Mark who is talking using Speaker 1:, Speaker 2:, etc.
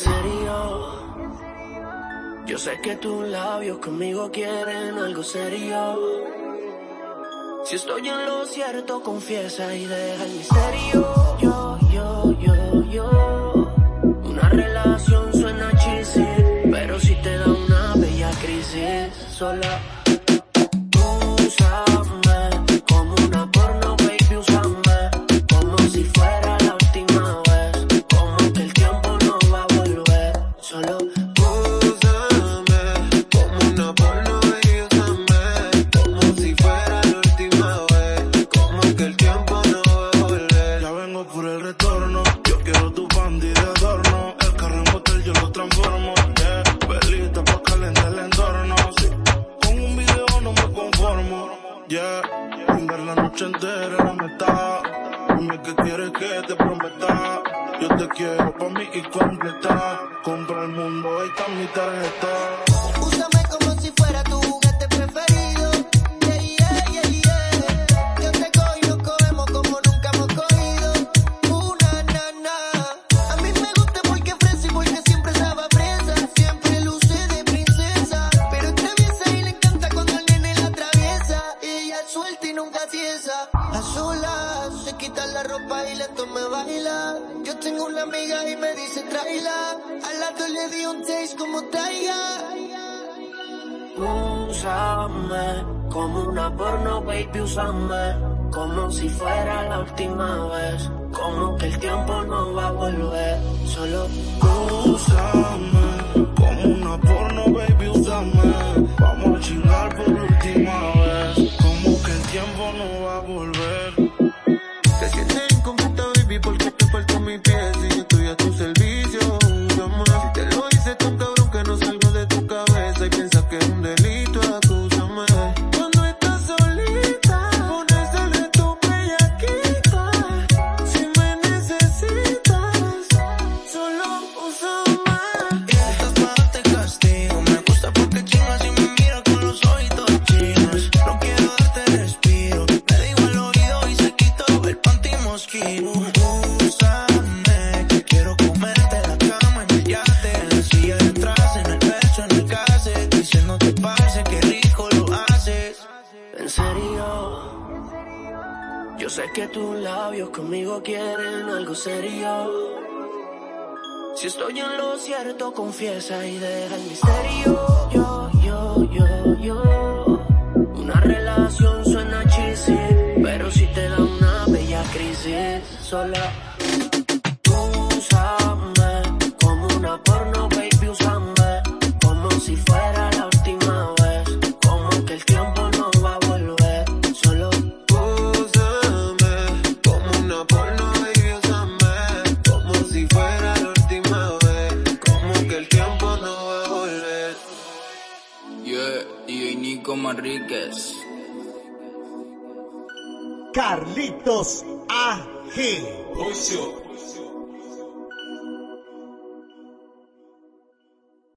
Speaker 1: serio. Yo sé que tus labios conmigo quieren algo serio. Si estoy en lo cierto, confiesa y deja el misterio. Yo, yo, yo, yo. Una relación suena cheesy, pero si te da una bella crisis, sola.
Speaker 2: Yeah. Brindar la noche entera la meta. Dime que quieres que te prometa. Yo te quiero pa' mí y completa. Compra el mundo, ahí está mi tarjeta.
Speaker 3: La y lento me baila. Yo tengo una amiga y me dice tráela. Al lado le di un taste como traiga.
Speaker 1: Úsame como una porno, baby, úsame como si fuera la última vez. Como que el tiempo no va a volver, solo
Speaker 2: Úsame
Speaker 4: tu servicio. Si te lo hice tan cabrón que no salgo de tu cabeza y piensas que es un delito, acúsame. Cuando estás solita, ponérsele tu bellaquita. Si me necesitas, solo úsame.
Speaker 3: Estás pa' darte castigo. Me gusta porque chingas y me mira con los ojitos chinos. No quiero darte respiro. Le digo al oído y se quitó el panty mosquito.
Speaker 1: Yo sé que tus labios conmigo quieren algo serio. Si estoy en lo cierto, confiesa y deja el misterio. Yo, yo, yo, yo. Una relación suena cheesy, pero si te da una bella crisis, sola.
Speaker 5: Yeah, y Nico Manríquez.
Speaker 6: Carlitos AG.
Speaker 4: Ocio.